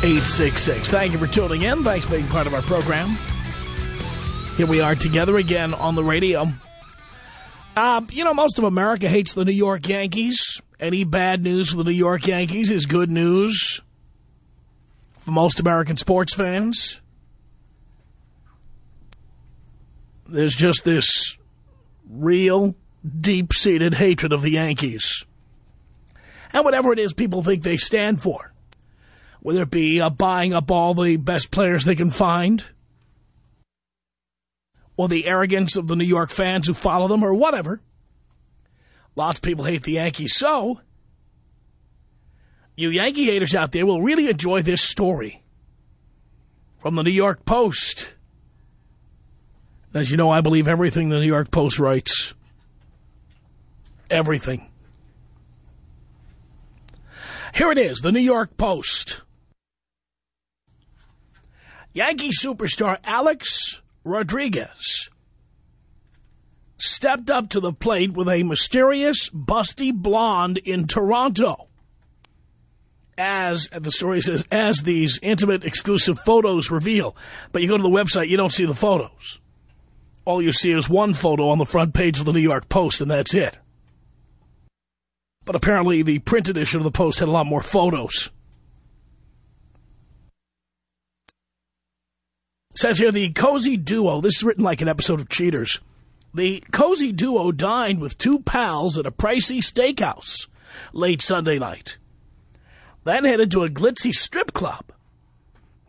1-800-5800-866. Thank you for tuning in. Thanks for being part of our program. Here we are together again on the radio. Uh, you know, most of America hates the New York Yankees. Any bad news for the New York Yankees is good news for most American sports fans. There's just this real, deep-seated hatred of the Yankees. And whatever it is people think they stand for. Whether it be uh, buying up all the best players they can find, or the arrogance of the New York fans who follow them, or whatever. Lots of people hate the Yankees, so you Yankee haters out there will really enjoy this story from the New York Post. As you know, I believe everything the New York Post writes. Everything. Here it is, the New York Post. Yankee superstar Alex Rodriguez stepped up to the plate with a mysterious, busty blonde in Toronto. As, the story says, as these intimate, exclusive photos reveal. But you go to the website, you don't see the photos. All you see is one photo on the front page of the New York Post, and that's it. But apparently the print edition of the Post had a lot more photos. Says here, the cozy duo, this is written like an episode of Cheaters. The cozy duo dined with two pals at a pricey steakhouse late Sunday night. Then headed to a glitzy strip club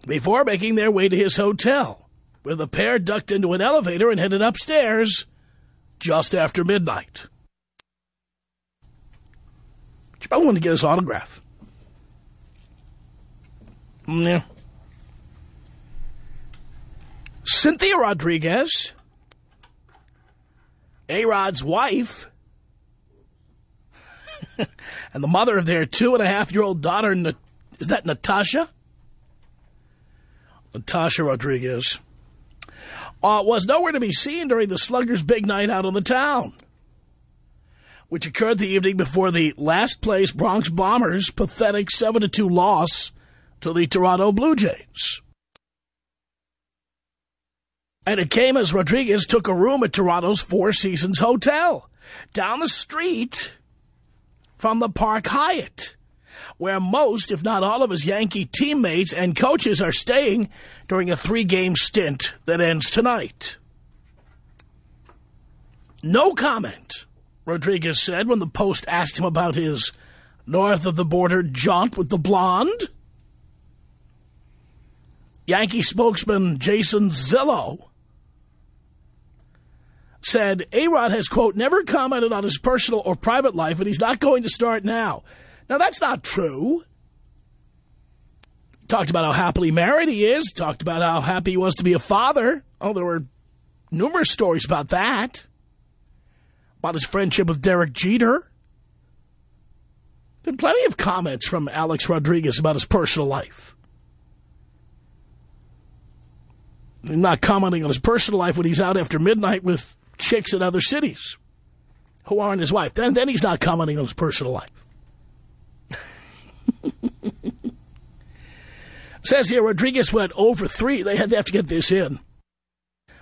before making their way to his hotel, where the pair ducked into an elevator and headed upstairs just after midnight. You probably want to get his autograph. Mm, yeah. Cynthia Rodriguez, A-Rod's wife, and the mother of their two-and-a-half-year-old daughter, is that Natasha? Natasha Rodriguez, uh, was nowhere to be seen during the Sluggers' big night out on the town, which occurred the evening before the last-place Bronx Bombers' pathetic 7-2 loss to the Toronto Blue Jays. And it came as Rodriguez took a room at Toronto's Four Seasons Hotel down the street from the Park Hyatt, where most, if not all of his Yankee teammates and coaches are staying during a three-game stint that ends tonight. No comment, Rodriguez said when the Post asked him about his north-of-the-border jaunt with the blonde. Yankee spokesman Jason Zillo said A-Rod has, quote, never commented on his personal or private life, and he's not going to start now. Now, that's not true. Talked about how happily married he is. Talked about how happy he was to be a father. Oh, there were numerous stories about that. About his friendship with Derek Jeter. Been plenty of comments from Alex Rodriguez about his personal life. not commenting on his personal life when he's out after midnight with chicks in other cities who aren't his wife. Then, then he's not commenting on his personal life. Says here, Rodriguez went over three. They had to have to get this in.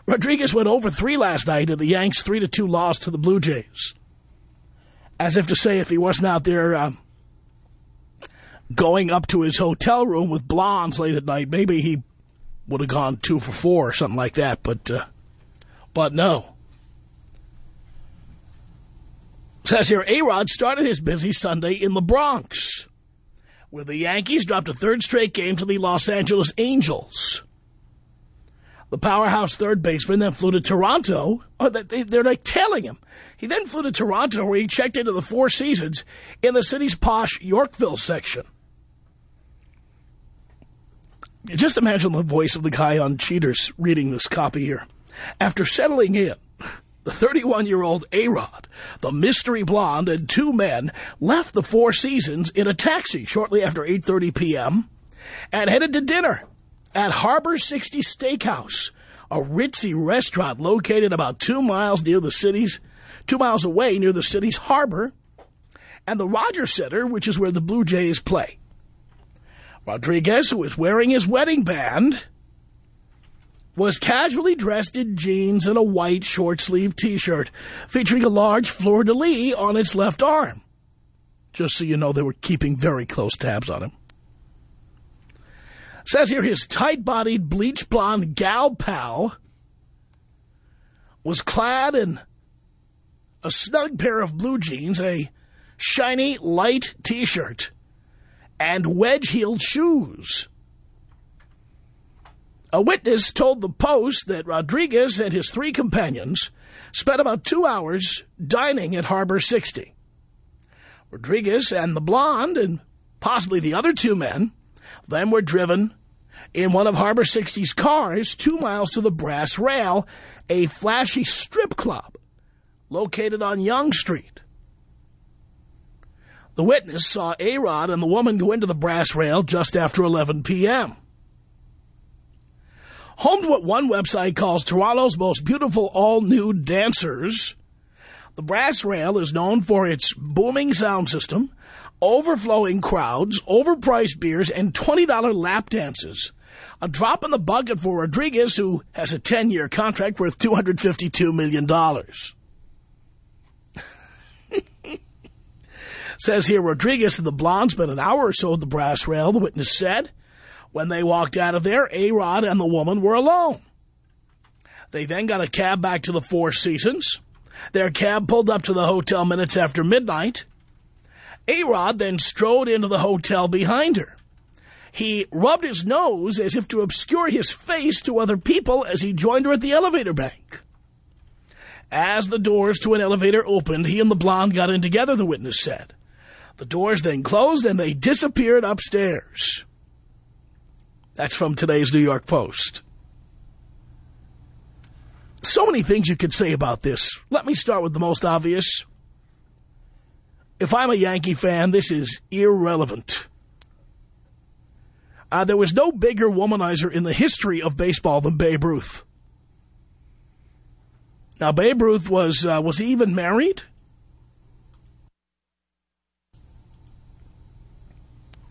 Rodriguez went over three last night in the Yanks' three to two loss to the Blue Jays. As if to say if he wasn't out there uh, going up to his hotel room with blondes late at night, maybe he would have gone two for four or something like that. But uh, But no. Says here, A-Rod started his busy Sunday in the Bronx, where the Yankees dropped a third straight game to the Los Angeles Angels. The powerhouse third baseman then flew to Toronto. Oh, they're like tailing him. He then flew to Toronto where he checked into the Four Seasons in the city's posh Yorkville section. Just imagine the voice of the guy on Cheaters reading this copy here. After settling in, the 31-year-old A-Rod, the mystery blonde, and two men left the Four Seasons in a taxi shortly after 8.30 p.m. and headed to dinner at Harbor 60 Steakhouse, a ritzy restaurant located about two miles near the city's, two miles away near the city's harbor, and the Rogers Center, which is where the Blue Jays play. Rodriguez, who is wearing his wedding band was casually dressed in jeans and a white short-sleeve T-shirt featuring a large fleur-de-lis on its left arm. Just so you know, they were keeping very close tabs on him. Says here his tight-bodied, bleach-blonde gal pal was clad in a snug pair of blue jeans, a shiny, light T-shirt, and wedge-heeled shoes. A witness told the Post that Rodriguez and his three companions spent about two hours dining at Harbor 60. Rodriguez and the blonde and possibly the other two men then were driven in one of Harbor 60's cars two miles to the Brass Rail, a flashy strip club located on Yonge Street. The witness saw A-Rod and the woman go into the Brass Rail just after 11 p.m. Home to what one website calls Toronto's most beautiful all-nude dancers, the Brass Rail is known for its booming sound system, overflowing crowds, overpriced beers, and $20 lap dances. A drop in the bucket for Rodriguez, who has a 10-year contract worth $252 million. Says here, Rodriguez and the blonde spent an hour or so at the brass rail, the witness said. When they walked out of there, A-Rod and the woman were alone. They then got a cab back to the Four Seasons. Their cab pulled up to the hotel minutes after midnight. A-Rod then strode into the hotel behind her. He rubbed his nose as if to obscure his face to other people as he joined her at the elevator bank. As the doors to an elevator opened, he and the blonde got in together, the witness said. The doors then closed and they disappeared upstairs. That's from today's New York Post. So many things you could say about this. Let me start with the most obvious. If I'm a Yankee fan, this is irrelevant. Uh, there was no bigger womanizer in the history of baseball than Babe Ruth. Now, Babe Ruth was, uh, was he even married?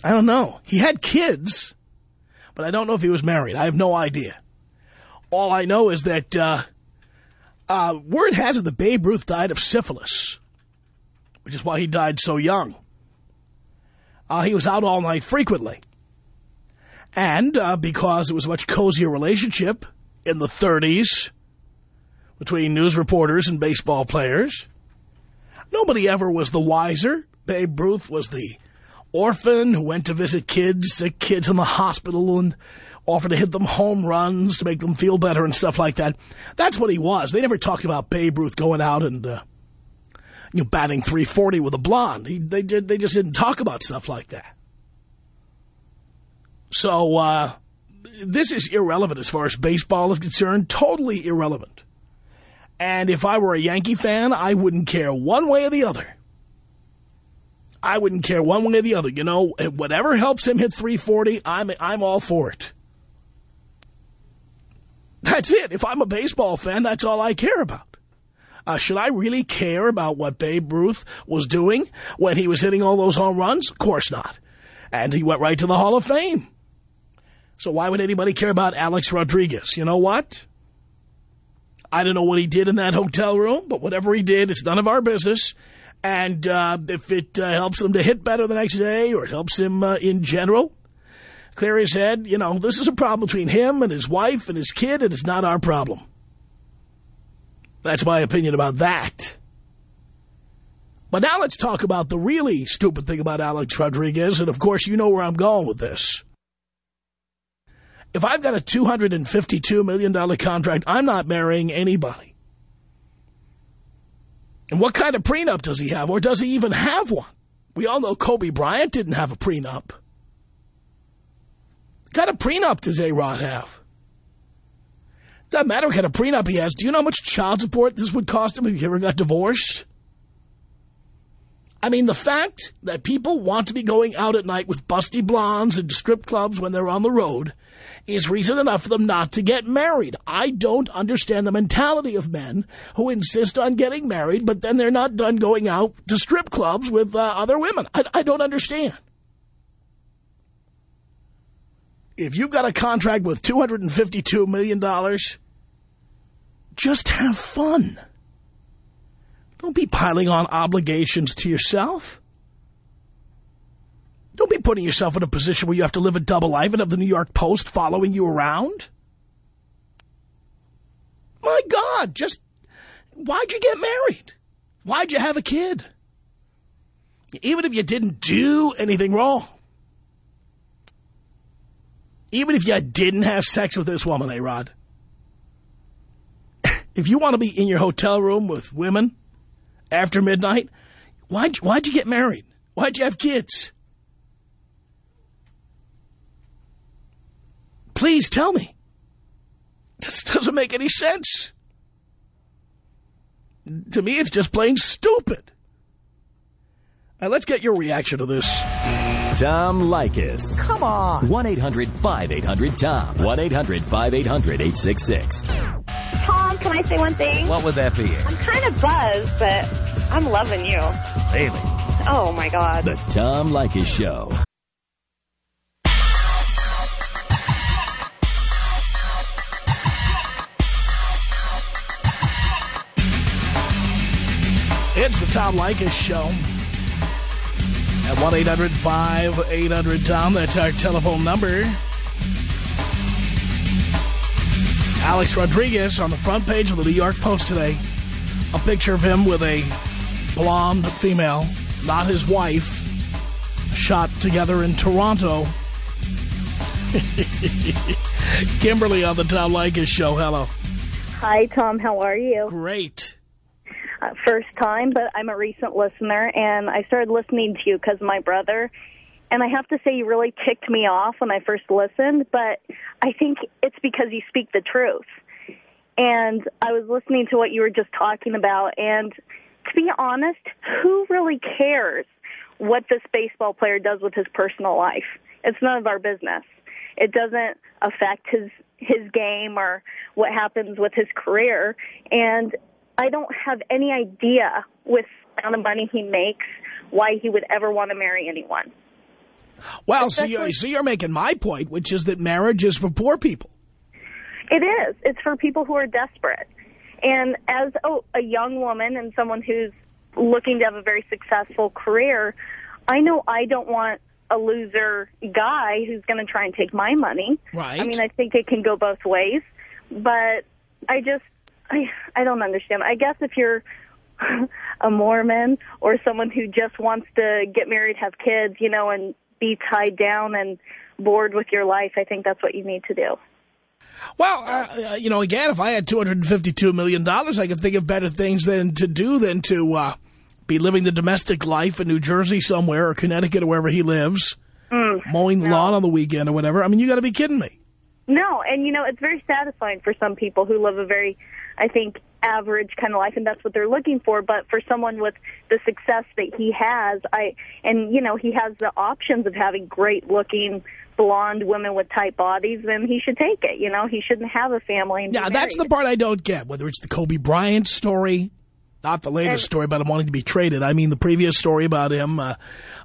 I don't know. He had kids but I don't know if he was married. I have no idea. All I know is that uh, uh, word has it that Babe Ruth died of syphilis, which is why he died so young. Uh, he was out all night frequently. And uh, because it was a much cozier relationship in the 30s between news reporters and baseball players, nobody ever was the wiser. Babe Ruth was the orphan who went to visit kids, sick kids in the hospital and offered to hit them home runs to make them feel better and stuff like that. That's what he was. They never talked about Babe Ruth going out and uh, you know, batting 340 with a blonde. He, they, they just didn't talk about stuff like that. So uh, this is irrelevant as far as baseball is concerned, totally irrelevant. And if I were a Yankee fan, I wouldn't care one way or the other I wouldn't care one way or the other. You know, whatever helps him hit 340, I'm, I'm all for it. That's it. If I'm a baseball fan, that's all I care about. Uh, should I really care about what Babe Ruth was doing when he was hitting all those home runs? Of course not. And he went right to the Hall of Fame. So why would anybody care about Alex Rodriguez? You know what? I don't know what he did in that hotel room, but whatever he did, it's none of our business. And uh, if it uh, helps him to hit better the next day or it helps him uh, in general, clear his head, you know, this is a problem between him and his wife and his kid, and it's not our problem. That's my opinion about that. But now let's talk about the really stupid thing about Alex Rodriguez, and of course you know where I'm going with this. If I've got a $252 million contract, I'm not marrying anybody. And what kind of prenup does he have, or does he even have one? We all know Kobe Bryant didn't have a prenup. What kind of prenup does A-Rod have? Doesn't matter what kind of prenup he has. Do you know how much child support this would cost him if he ever got divorced? I mean, the fact that people want to be going out at night with busty blondes and strip clubs when they're on the road is reason enough for them not to get married. I don't understand the mentality of men who insist on getting married, but then they're not done going out to strip clubs with uh, other women. I, I don't understand. If you've got a contract with $252 million, just have fun. Don't be piling on obligations to yourself. Putting yourself in a position where you have to live a double life and have the New York Post following you around. My God, just, why'd you get married? Why'd you have a kid? Even if you didn't do anything wrong. Even if you didn't have sex with this woman, A-Rod. If you want to be in your hotel room with women after midnight, why'd, why'd you get married? Why'd you have kids? Please tell me. This doesn't make any sense. To me, it's just plain stupid. Now, let's get your reaction to this. Tom Leykis. Come on. 1-800-5800-TOM. 1-800-5800-866. Tom, can I say one thing? What would that be? I'm kind of buzzed, but I'm loving you. Really? Oh, my God. The Tom Leykis Show. It's the Tom Leykis Show. At 1-800-5800-TOM. That's our telephone number. Alex Rodriguez on the front page of the New York Post today. A picture of him with a blonde female, not his wife, shot together in Toronto. Kimberly on the Tom Leykis Show. Hello. Hi, Tom. How are you? Great. Uh, first time, but I'm a recent listener, and I started listening to you because my brother. And I have to say, you really ticked me off when I first listened, but I think it's because you speak the truth. And I was listening to what you were just talking about, and to be honest, who really cares what this baseball player does with his personal life? It's none of our business. It doesn't affect his his game or what happens with his career. And I don't have any idea with the amount of money he makes why he would ever want to marry anyone. Well, so you're, so you're making my point, which is that marriage is for poor people. It is. It's for people who are desperate. And as a, a young woman and someone who's looking to have a very successful career, I know I don't want a loser guy who's going to try and take my money. Right. I mean, I think it can go both ways. But I just, I, I don't understand. I guess if you're a Mormon or someone who just wants to get married, have kids, you know, and be tied down and bored with your life, I think that's what you need to do. Well, uh, you know, again, if I had $252 million, dollars, I could think of better things than to do than to uh, be living the domestic life in New Jersey somewhere or Connecticut or wherever he lives, Mm, mowing the no. lawn on the weekend or whatever. I mean, you got to be kidding me. No, and you know, it's very satisfying for some people who live a very, I think, average kind of life, and that's what they're looking for. But for someone with the success that he has, I, and you know, he has the options of having great-looking blonde women with tight bodies, then he should take it. You know, he shouldn't have a family. And Yeah, that's the part I don't get, whether it's the Kobe Bryant story, not the latest And- story about him wanting to be traded. I mean the previous story about him uh,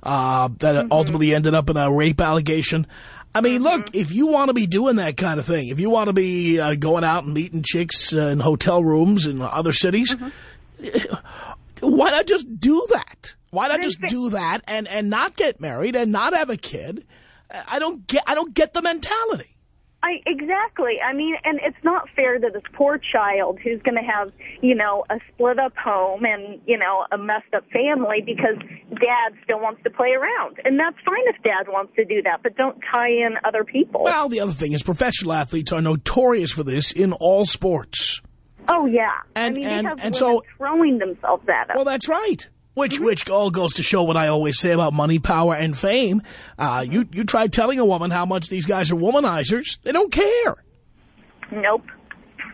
uh, that Mm-hmm. ultimately ended up in a rape allegation. I mean, look, if you want to be doing that kind of thing, if you want to be uh, going out and meeting chicks uh, in hotel rooms in other cities, Mm-hmm. why not just do that? Why not just do that and, and not get married and not have a kid? I don't get I don't get the mentality. I exactly. I mean, and it's not fair to this poor child who's going to have, you know, a split up home and, you know, a messed up family because dad still wants to play around. And that's fine if dad wants to do that, but don't tie in other people. Well, the other thing is professional athletes are notorious for this in all sports. Oh yeah. And- I mean, and- they have and so- throwing themselves at us. Well, that's right. Which which all goes to show what I always say about money, power, and fame. Uh, you you try telling a woman how much these guys are womanizers, they don't care. nope.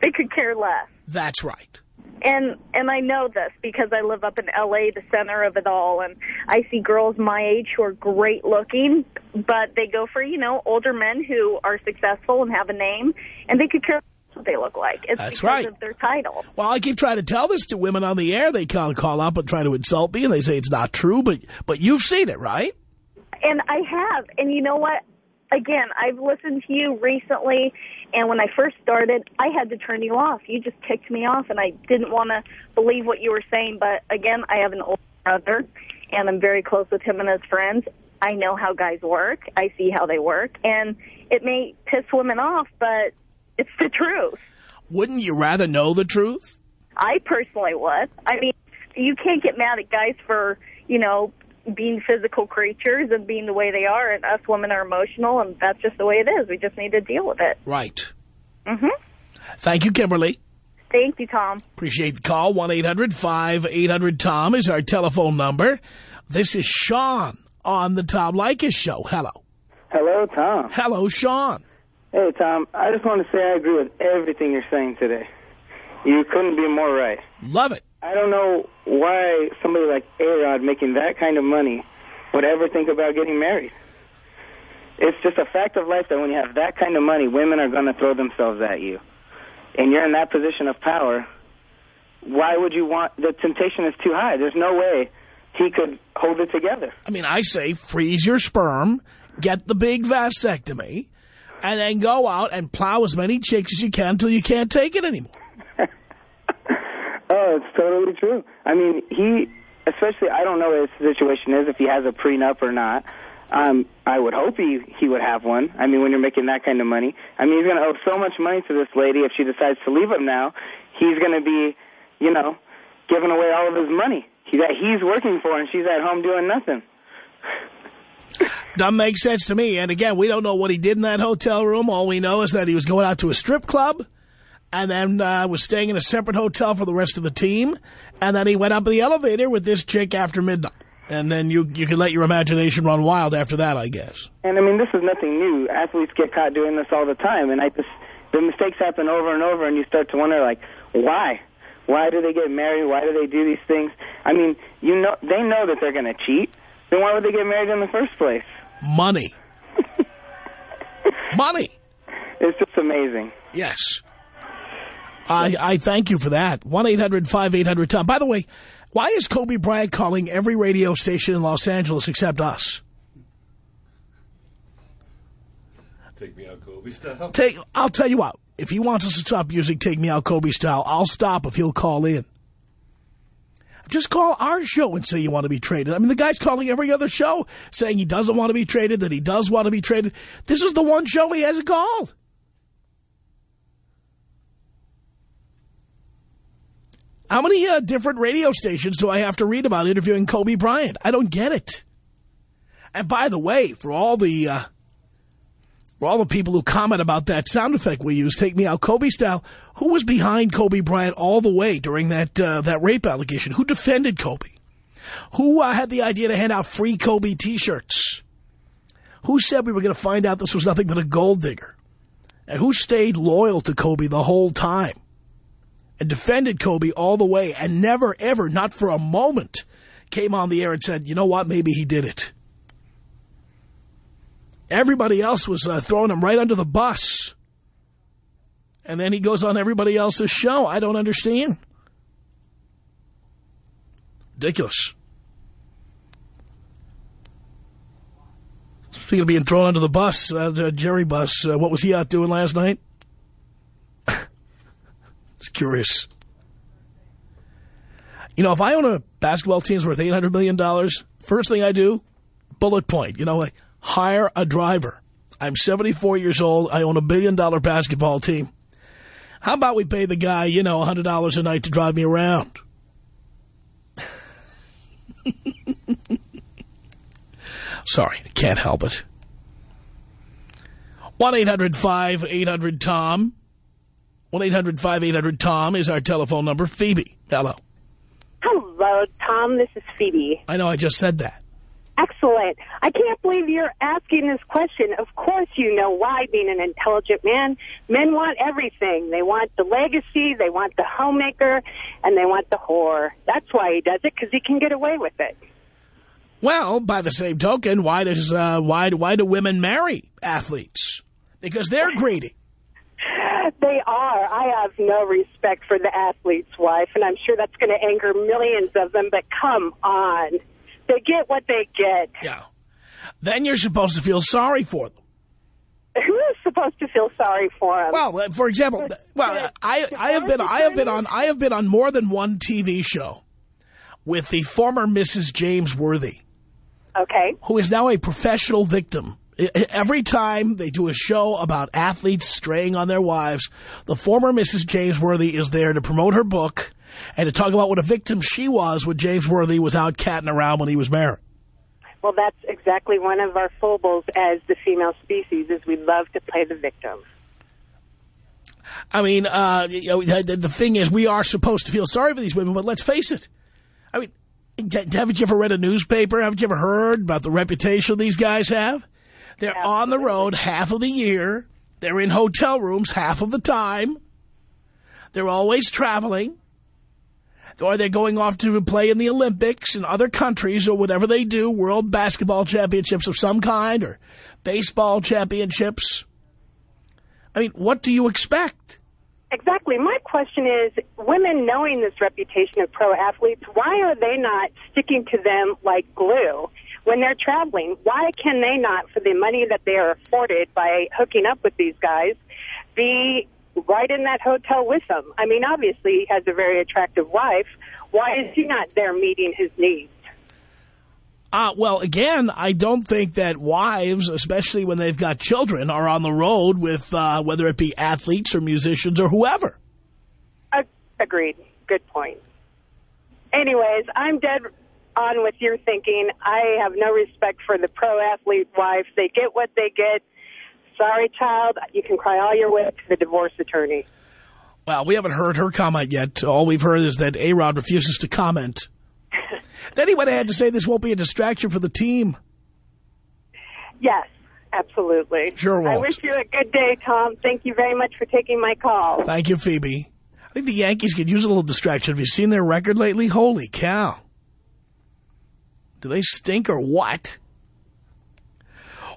they could care less. That's right. And and I know this because I live up in L.A., the center of it all, and I see girls my age who are great looking, but they go for you know older men who are successful and have a name, and they could care what they look like. It's That's because right. of their title. Well, I keep trying to tell this to women on the air. They call, call up and try to insult me, and they say it's not true, but but you've seen it, right? And I have. And you know what? Again, I've listened to you recently, and when I first started, I had to turn you off. You just ticked me off, and I didn't want to believe what you were saying. But again, I have an older brother, and I'm very close with him and his friends. I know how guys work. I see how they work. And it may piss women off, but it's the truth. Wouldn't you rather know the truth? I personally would. I mean, you can't get mad at guys for, you know, being physical creatures and being the way they are, and us women are emotional, and that's just the way it is. We just need to deal with it. Right. Mm-hmm. Thank you, Kimberly. Thank you, Tom. Appreciate the call. 1-800-5800-TOM is our telephone number. This is Sean on the Tom Leykis Show. Hello. Hello, Tom. Hello, Sean. Hey, Tom. I just want to say I agree with everything you're saying today. You couldn't be more right. Love it. I don't know why somebody like A-Rod making that kind of money would ever think about getting married. It's just a fact of life that when you have that kind of money, women are going to throw themselves at you. And you're in that position of power. Why would you want... The temptation is too high. There's no way he could hold it together. I mean, I say freeze your sperm, get the big vasectomy, and then go out and plow as many chicks as you can until you can't take it anymore. Oh, it's totally true. I mean, he, especially, I don't know what his situation is, if he has a prenup or not. Um, I would hope he, he would have one. I mean, when you're making that kind of money. I mean, he's going to owe so much money to this lady. If she decides to leave him now, he's going to be, you know, giving away all of his money that he's working for, and she's at home doing nothing. Doesn't make sense to me. And again, we don't know what he did in that hotel room. All we know is that he was going out to a strip club and then uh, was staying in a separate hotel for the rest of the team. And then he went up the elevator with this chick after midnight. And then you you can let your imagination run wild after that, I guess. And I mean, this is nothing new. Athletes get caught doing this all the time, and I just the mistakes happen over and over, and you start to wonder, like, why? Why do they get married? Why do they do these things? I mean, you know, they know that they're going to cheat. Then why would they get married in the first place? Money. Money. It's just amazing. Yes. I, I thank you for that. 1-800-5800-TOM. By the way, why is Kobe Bryant calling every radio station in Los Angeles except us? Take me out Kobe style. Take, I'll tell you what. If he wants us to stop using Take Me Out Kobe style, I'll stop if he'll call in. Just call our show and say you want to be traded. I mean, the guy's calling every other show saying he doesn't want to be traded, that he does want to be traded. This is the one show he hasn't called. How many uh, different radio stations do I have to read about interviewing Kobe Bryant? I don't get it. And by the way, for all the uh, for all the people who comment about that sound effect we use, Take Me Out Kobe style, who was behind Kobe Bryant all the way during that uh, that rape allegation? Who defended Kobe? Who uh, had the idea to hand out free Kobe T-shirts? Who said we were going to find out this was nothing but a gold digger? And who stayed loyal to Kobe the whole time? and defended Kobe all the way and never, ever, not for a moment, came on the air and said, you know what, maybe he did it. Everybody else was uh, throwing him right under the bus. And then he goes on everybody else's show. I don't understand. Ridiculous. Speaking of being thrown under the bus, uh, uh, Jerry Buss, uh, what was he out doing last night? Just curious. You know, if I own a basketball team's worth $800 million, first thing I do, bullet point, you know, like hire a driver. I'm 74 years old. I own a billion-dollar basketball team. How about we pay the guy, you know, $100 a night to drive me around? Sorry, I can't help it. 1-800-5800-TOM. 1-800-5800-TOM is our telephone number. Phoebe, hello. Hello, Tom. This is Phoebe. I know, I just said that. Excellent. I can't believe you're asking this question. Of course you know why, being an intelligent man. Men want everything. They want the legacy, they want the homemaker, and they want the whore. That's why he does it, because he can get away with it. Well, by the same token, why does uh, why why do women marry athletes? Because they're greedy. They are. I have no respect for the athlete's wife, and I'm sure that's going to anger millions of them, but come on. They get what they get. Yeah. Then you're supposed to feel sorry for them. Who is supposed to feel sorry for them? Well, uh, for example, well, I I have been I have been on I have been on more than one TV show with the former Mrs. James Worthy. Okay. Who is now a professional victim. Every time they do a show about athletes straying on their wives, the former Mrs. James Worthy is there to promote her book and to talk about what a victim she was when James Worthy was out catting around when he was married. Well, that's exactly one of our foibles as the female species, is we love to play the victim. I mean, uh, you know, the, the thing is, we are supposed to feel sorry for these women, but let's face it. I mean, haven't you ever read a newspaper? Haven't you ever heard about the reputation these guys have? They're Absolutely. on the road half of the year. They're in hotel rooms half of the time. They're always traveling. Or they're going off to play in the Olympics in other countries or whatever they do, world basketball championships of some kind or baseball championships. I mean, what do you expect? Exactly. My question is, women knowing this reputation of pro athletes, why are they not sticking to them like glue when they're traveling? Why can they not, for the money that they are afforded by hooking up with these guys, be right in that hotel with him. I mean, obviously he has a very attractive wife. Why is he not there meeting his needs? Uh, well, again, I don't think that wives, especially when they've got children, are on the road with uh, whether it be athletes or musicians or whoever. Agreed. Good point. Anyways, I'm dead on with your thinking. I have no respect for the pro athlete wives. They get what they get. Sorry, child. You can cry all your way to the divorce attorney. Well, we haven't heard her comment yet. All we've heard is that A-Rod refuses to comment. then he went ahead to say this won't be a distraction for the team. Yes, absolutely. Sure I won't. wish you a good day, Tom. Thank you very much for taking my call. Thank you, Phoebe. I think the Yankees could use a little distraction. Have you seen their record lately? Holy cow. Do they stink or what?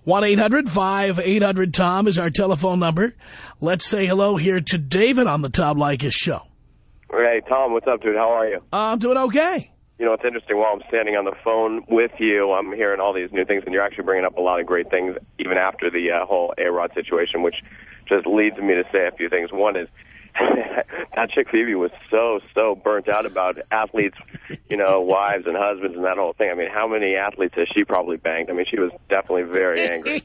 1-800-5800-TOM is our telephone number. Let's say hello here to David on the Tom Leykis show. Hey, Tom, what's up, dude? How are you? Uh, I'm doing okay. You know, it's interesting. While I'm standing on the phone with you, I'm hearing all these new things, and you're actually bringing up a lot of great things even after the uh, whole A-Rod situation, which just leads me to say a few things. One is that chick Phoebe was so, so burnt out about athletes, you know, wives and husbands and that whole thing. I mean, how many athletes has she probably banged? I mean, she was definitely very angry.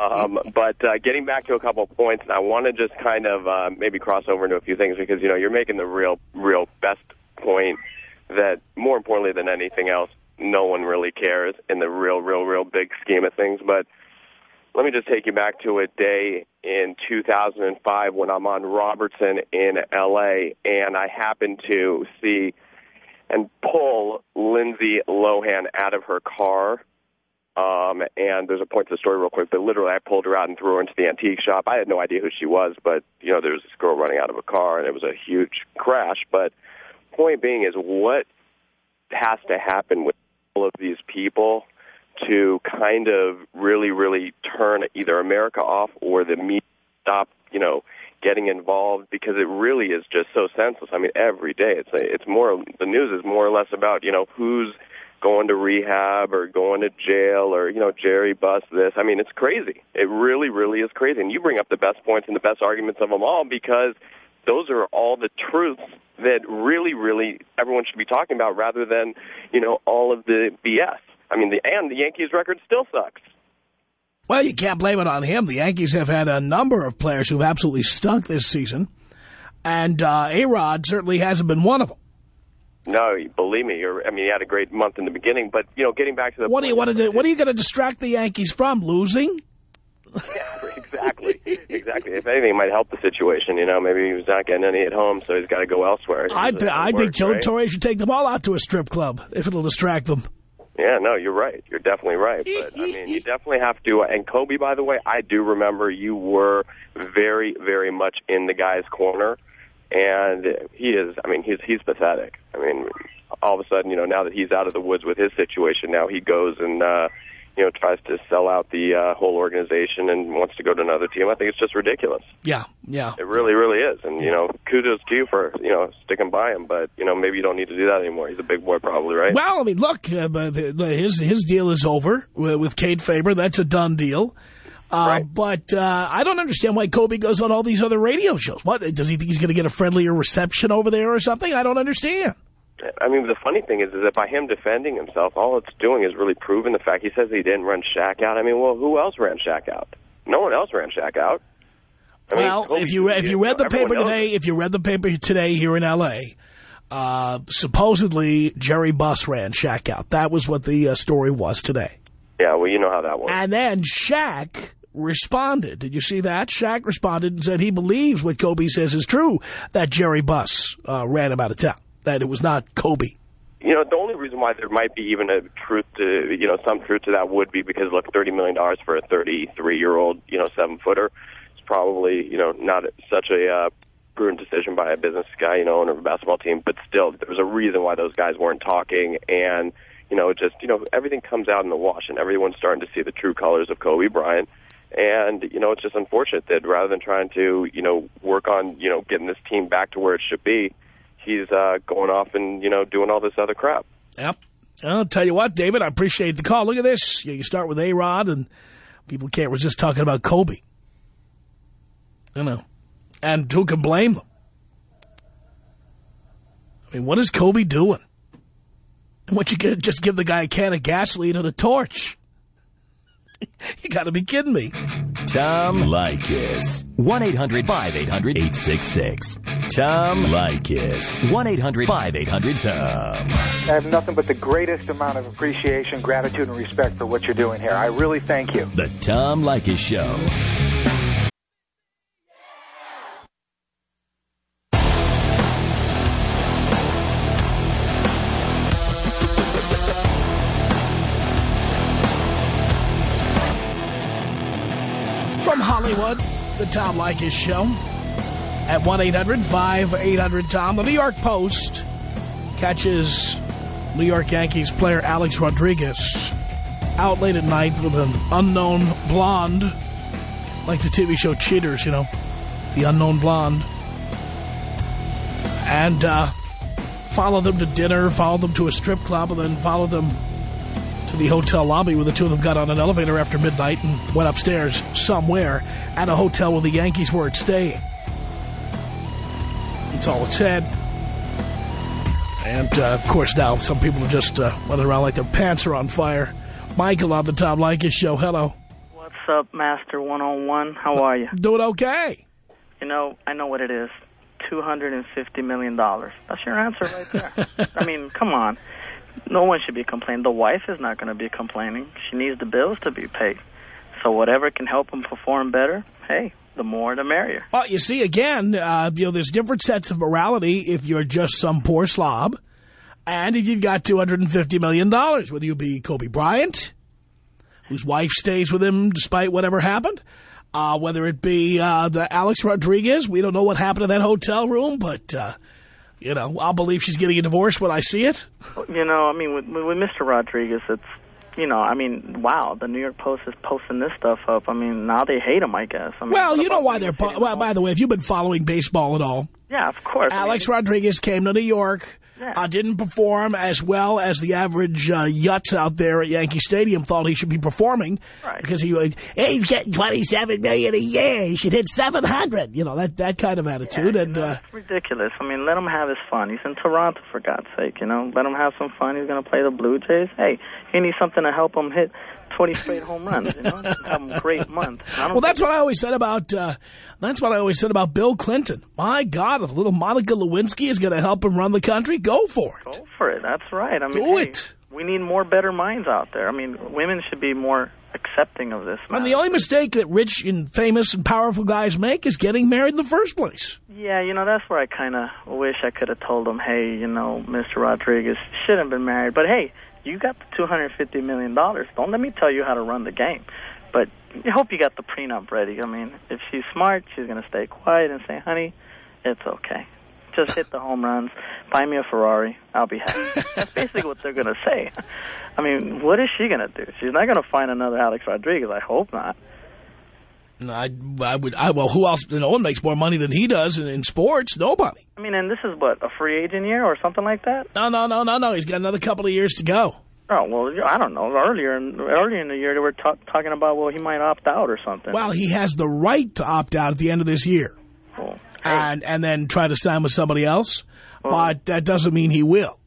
um, but uh, getting back to a couple of points, and I want to just kind of uh, maybe cross over into a few things because, you know, you're making the real, real best point that more importantly than anything else, no one really cares in the real, real, real big scheme of things. But let me just take you back to a day in 2005 when I'm on Robertson in L.A. and I happen to see and pull Lindsay Lohan out of her car. Um, and there's a point to the story real quick, but literally I pulled her out and threw her into the antique shop. I had no idea who she was, but, you know, there was this girl running out of a car and it was a huge crash. But point being is what has to happen with all of these people to kind of really, really turn either America off or the media stop, you know, getting involved because it really is just so senseless. I mean, every day it's it's more the news is more or less about you know who's going to rehab or going to jail or you know Jerry Buss this. I mean, it's crazy. It really, really is crazy. And you bring up the best points and the best arguments of them all because those are all the truths that really, really everyone should be talking about rather than you know all of the BS. I mean, the and the Yankees record still sucks. Well, you can't blame it on him. The Yankees have had a number of players who've absolutely stunk this season. And uh, A-Rod certainly hasn't been one of them. No, believe me. You're, I mean, he had a great month in the beginning, but you know, getting back to the what do you want to do? What are you going to distract the Yankees from? Losing? Yeah, exactly, exactly. If anything, it might help the situation. You know, maybe he's not getting any at home, so he's got to go elsewhere. I, doesn't I think Joe right? Torre should take them all out to a strip club if it'll distract them. Yeah, no, you're right. You're definitely right. But I mean, you definitely have to. And Kobe, by the way, I do remember you were very, very much in the guy's corner, and he is. I mean, he's he's pathetic. I mean, all of a sudden, you know, now that he's out of the woods with his situation, now he goes and uh, you know tries to sell out the uh, whole organization and wants to go to another team. I think it's just ridiculous. Yeah, yeah. It really, really is. And, you know, kudos to you for, you know, sticking by him. But, you know, maybe you don't need to do that anymore. He's a big boy probably, right? Well, I mean, look, uh, his his deal is over with with Kate Faber. That's a done deal. Uh, But uh, I don't understand why Kobe goes on all these other radio shows. What, does he think he's going to get a friendlier reception over there or something? I don't understand. I mean, the funny thing is, is that by him defending himself, all it's doing is really proving the fact. He says he didn't run Shaq out. I mean, well, who else ran Shaq out? No one else ran Shaq out. I well, if you if you read the paper today, if you read the paper today here in L.A., uh, supposedly Jerry Buss ran Shaq out. That was what the uh, story was today. Yeah, well, you know how that works. And then Shaq responded. Did you see that? Shaq responded and said he believes what Kobe says is true, that Jerry Buss uh, ran him out of town, that it was not Kobe. You know, the only reason why there might be even a truth to, you know, some truth to that would be because, look, $30 million for a 33-year-old, you know, seven-footer is probably, you know, not such a uh, prudent decision by a business guy, you know, owner of a basketball team. But still, there's a reason why those guys weren't talking. And, you know, just, you know, everything comes out in the wash, and everyone's starting to see the true colors of Kobe Bryant. And, you know, it's just unfortunate that rather than trying to, you know, work on, you know, getting this team back to where it should be, he's uh, going off and, you know, doing all this other crap. Yep. I'll tell you what, David, I appreciate the call. Look at this. You start with A-Rod, and people can't resist talking about Kobe. You know. And who can blame them? I mean, what is Kobe doing? And what you get, just give the guy a can of gasoline and a torch. you got to be kidding me. Tom Leykis. 1-800-5800-866. Tom Leykis. 1-800-5800-TOM. I have nothing but the greatest amount of appreciation, gratitude, and respect for what you're doing here. I really thank you. The Tom Leykis Show. From Hollywood, the Tom Leykis Show at 1-800-5800-TOM. The New York Post catches New York Yankees player Alex Rodriguez out late at night with an unknown blonde, like the TV show Cheaters, you know, the unknown blonde. And uh, followed them to dinner, followed them to a strip club, and then followed them to the hotel lobby where the two of them got on an elevator after midnight and went upstairs somewhere at a hotel where the Yankees were at staying. That's all it said. And, uh, of course, now some people are just uh, running around like their pants are on fire. Michael on the Tom Leykis show. Hello. What's up, Master One-on-One? How are you? Doing okay. You know, I know what it is. $250 million. That's your answer right there. I mean, come on. No one should be complaining. The wife is not going to be complaining. She needs the bills to be paid. So whatever can help him perform better, hey, the more the merrier. Well, you see, again, uh, you know, there's different sets of morality if you're just some poor slob and if you've got $250 million, dollars, whether you be Kobe Bryant, whose wife stays with him despite whatever happened, uh, whether it be uh, the Alex Rodriguez. We don't know what happened in that hotel room, but, uh, you know, I'll believe she's getting a divorce when I see it. You know, I mean, with, with Mr. Rodriguez, it's, you know, I mean, wow, the New York Post is posting this stuff up. I mean, now they hate him, I guess. I mean, Well, you know why they're... you Po see him well, by the way, if you've been following baseball at all, Yeah, of course. I Alex mean, Rodriguez came to New York, Yeah. uh, didn't perform as well as the average uh, yuts out there at Yankee Stadium thought he should be performing. Right. Because he would, hey, he's getting 27 million a year. He should hit 700 You know, that, that kind of attitude. Yeah, and know, uh, it's ridiculous. I mean, let him have his fun. He's in Toronto, for God's sake, you know. Let him have some fun. He's going to play the Blue Jays. Hey, he needs something to help him hit 20 straight home runs. You know, have a great month. Well, that's what I always said about. Uh, that's what I always said about Bill Clinton. My God, if little Monica Lewinsky is going to help him run the country, go for it. Go for it. That's right. I mean, Do hey, it. We need more better minds out there. I mean, women should be more accepting of this. And the only mistake that rich and famous and powerful guys make is getting married in the first place. Yeah, you know, that's where I kind of wish I could have told him, hey, you know, Mr. Rodriguez shouldn't have been married. But, hey, you got the $250 million. Don't let me tell you how to run the game. But I hope you got the prenup ready. I mean, if she's smart, she's going to stay quiet and say, honey, it's okay. Just hit the home runs. Buy me a Ferrari. I'll be happy. That's basically what they're going to say. I mean, what is she going to do? She's not going to find another Alex Rodriguez. I hope not. I, I would. I, well, who else? No one makes more money than he does in, in sports. Nobody. I mean, and this is what a free agent year or something like that. No, no, no, no, no. He's got another couple of years to go. Oh well, I don't know. Earlier, in, earlier in the year, they were ta talking about well, he might opt out or something. Well, he has the right to opt out at the end of this year, Well, and and then try to sign with somebody else. but that doesn't mean he will.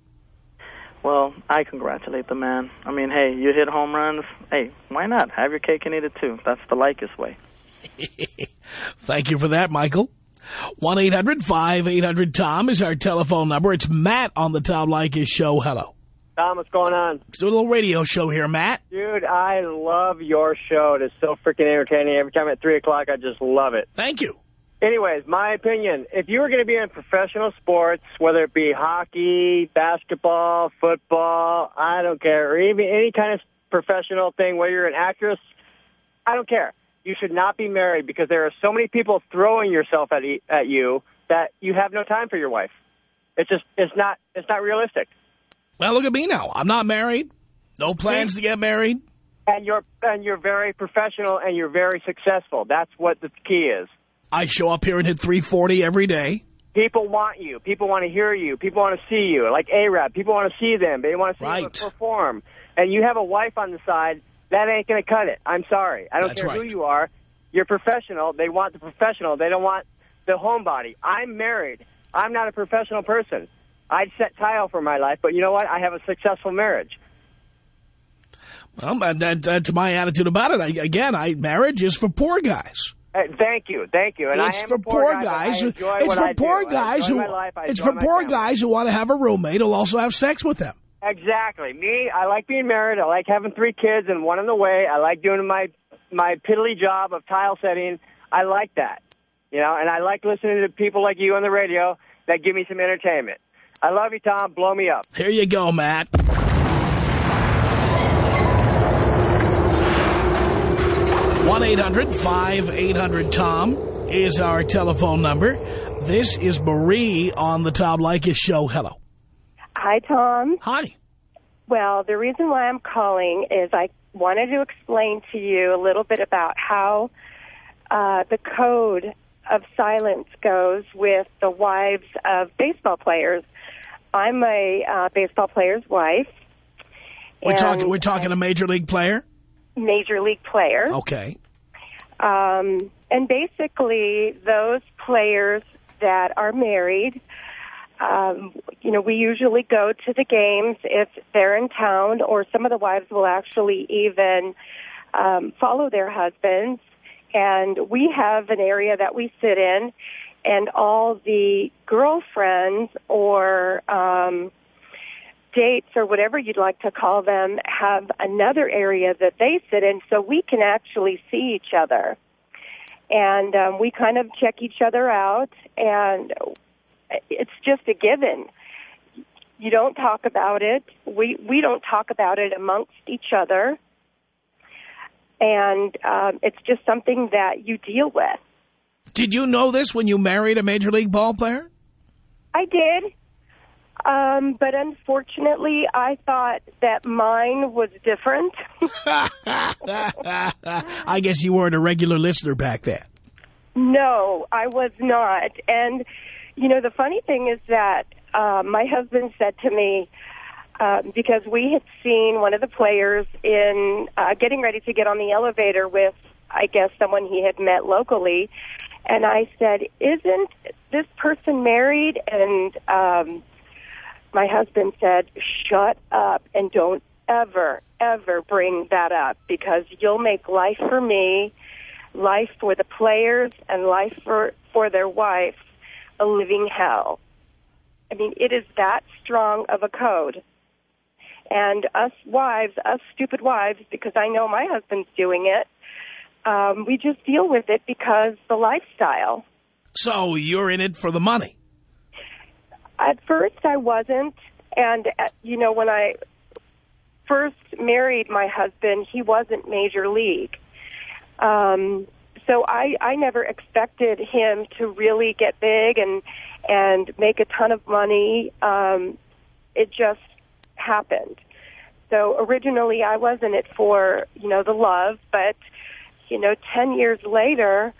well, I congratulate the man. I mean, hey, you hit home runs. Hey, why not have your cake and eat it too? That's the likest way. Thank you for that, Michael. 1-800-5800-TOM is our telephone number. It's Matt on the Tom Leykis show. Hello. Tom, what's going on? Let's do a little radio show here, Matt. Dude, I love your show. It is so freaking entertaining. Every time at 3 o'clock, I just love it. Thank you. Anyways, my opinion, if you were going to be in professional sports, whether it be hockey, basketball, football, I don't care, or even any kind of professional thing, whether you're an actress, I don't care. You should not be married because there are so many people throwing yourself at, e at you that you have no time for your wife. It's just, it's not, it's not realistic. Well, look at me now. I'm not married. No plans to get married. And you're, and you're very professional and you're very successful. That's what the key is. I show up here and hit 340 every day. People want you. People want to hear you. People want to see you. Like A-Rod, people want to see them. They want to see Right. them perform. And you have a wife on the side, that ain't going to cut it. I'm sorry. I don't That's care who you are. You're professional. They want the professional. They don't want the homebody. I'm married. I'm not a professional person. I'd set tile for my life, but you know what? I have a successful marriage. Well, that, that, that's my attitude about it. I, again, I marriage is for poor guys. Uh, thank you, thank you. And it's I am for poor, guys. Enjoy it's for I poor I guys who. life. It's for poor family. guys who want to have a roommate who'll also have sex with them. Exactly. Me, I like being married. I like having three kids and one on the way. I like doing my my piddly job of tile setting. I like that. You know, and I like listening to people like you on the radio that give me some entertainment. I love you, Tom. Blow me up. Here you go, Matt. One eight hundred five eight hundred Tom is our telephone number. This is Marie on the Tom Leykis show. Hello. Hi, Tom. Hi. Well, the reason why I'm calling is I wanted to explain to you a little bit about how uh, the code of silence goes with the wives of baseball players. I'm a uh, baseball player's wife. We're talking. We're talking a major league player. major league player. Okay. Um, and basically, those players that are married, um, you know, we usually go to the games if they're in town, or some of the wives will actually even um, follow their husbands. And we have an area that we sit in, and all the girlfriends or um, dates or whatever you'd like to call them have another area that they sit in so we can actually see each other. And um, we kind of check each other out, and it's just a given. You don't talk about it. We we don't talk about it amongst each other, and um, it's just something that you deal with. Did you know this when you married a major league ball player? I did. Um, but unfortunately, I thought that mine was different. I guess you weren't a regular listener back then. no, I was not. And, you know, the funny thing is that uh, my husband said to me, um, because we had seen one of the players in uh, getting ready to get on the elevator with, I guess, someone he had met locally. And I said, Isn't this person married? And um, my husband said, Shut up and don't ever, ever bring that up because you'll make life for me, life for the players, and life for, for their wife a living hell. I mean, it is that strong of a code. And us wives, us stupid wives, because I know my husband's doing it, um, we just deal with it because the lifestyle. So you're in it for the money. At first, I wasn't. And, uh, you know, when I first married my husband, he wasn't major league. Um, so I, I never expected him to really get big and and make a ton of money. Um, it just happened. So originally, I was in it for you know the love, but you know, ten years later,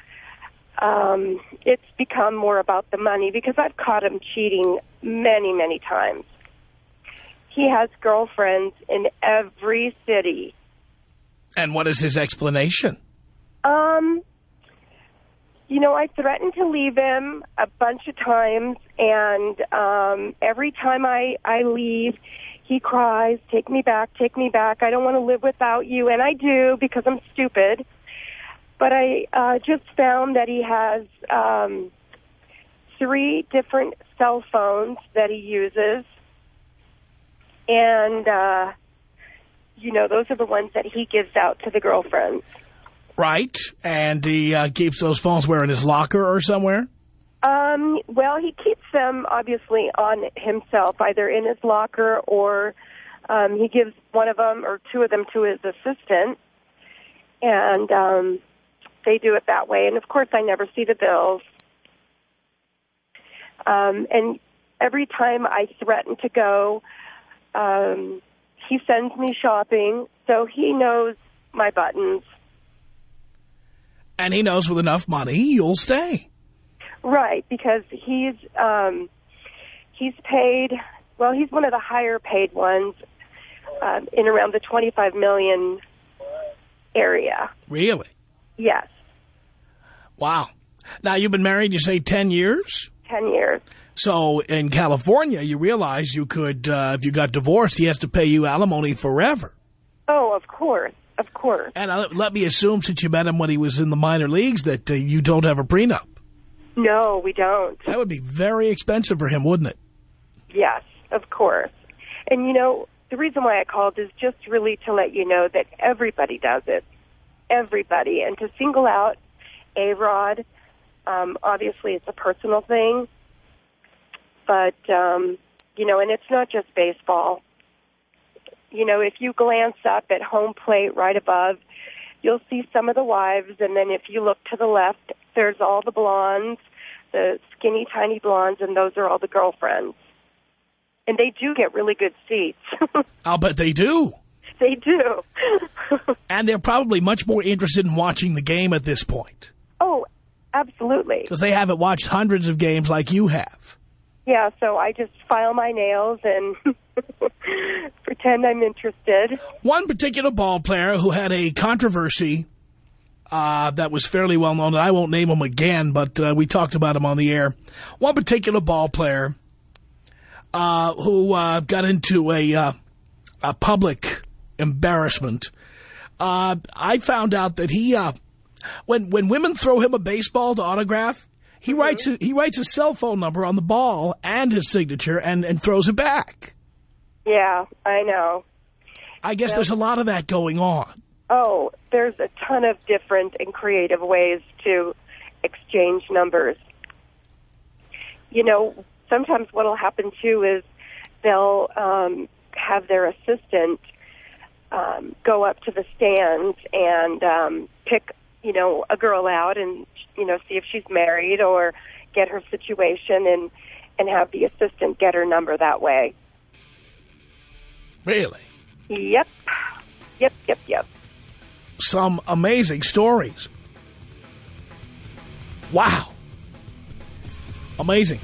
um, it's become more about the money because I've caught him cheating many, many times. He has girlfriends in every city. And what is his explanation? Um, you know, I threatened to leave him a bunch of times, and um, every time I I leave, he cries, "Take me back, take me back. I don't want to live without you," and I do because I'm stupid. But I uh, just found that he has um, three different cell phones that he uses, and uh, you know, those are the ones that he gives out to the girlfriends. Right. And he uh, keeps those phones where, in his locker or somewhere? Um, well, he keeps them obviously on himself, either in his locker or um, he gives one of them or two of them to his assistant. And um, they do it that way. And of course, I never see the bills. Um, and every time I threaten to go, um, he sends me shopping, so he knows my buttons. And he knows with enough money, you'll stay. Right, because he's um, he's paid. Well, he's one of the higher paid ones um, in around the twenty-five million area. Really? Yes, Wow. Now, you've been married, you say, 10 years? ten years. So in California, you realize you could, uh, if you got divorced, he has to pay you alimony forever. Oh, of course, of course. And let me assume, since you met him when he was in the minor leagues, that uh, you don't have a prenup. No, we don't. That would be very expensive for him, wouldn't it? Yes, of course. And you know, the reason why I called is just really to let you know that everybody does it. Everybody. And to single out A-Rod, um, obviously it's a personal thing. But, um, you know, and it's not just baseball. You know, if you glance up at home plate right above, you'll see some of the wives, and then if you look to the left, there's all the blondes, the skinny, tiny blondes, and those are all the girlfriends. And they do get really good seats. I'll bet they do. they do. And they're probably much more interested in watching the game at this point. oh, absolutely. Because they haven't watched hundreds of games like you have. Yeah, so I just file my nails and pretend I'm interested. One particular ball player who had a controversy uh, that was fairly well known, and I won't name him again, but uh, we talked about him on the air. One particular ball player uh, who uh, got into a, uh, a public embarrassment. Uh, I found out that he, uh, when when women throw him a baseball to autograph, he writes a, he writes a cell phone number on the ball and his signature and and throws it back. Yeah, I know. I guess there's a lot of that going on. Oh, there's a ton of different and creative ways to exchange numbers. You know, sometimes what will happen too is they'll um, have their assistant um, go up to the stands and um, pick, you know, a girl out and you know see if she's married or get her situation and and have the assistant get her number that way. Really, Yep, yep, yep, yep. some amazing stories. Wow, amazing.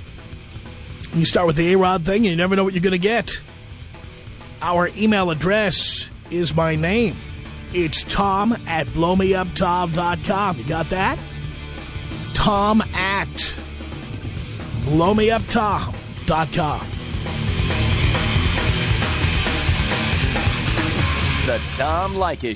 You start with the A-Rod thing, and you never know what you're going to get. Our email address is my name. It's tom at blowmeuptom.com. You got that? Tom at blowmeuptom.com. The Tom Leykis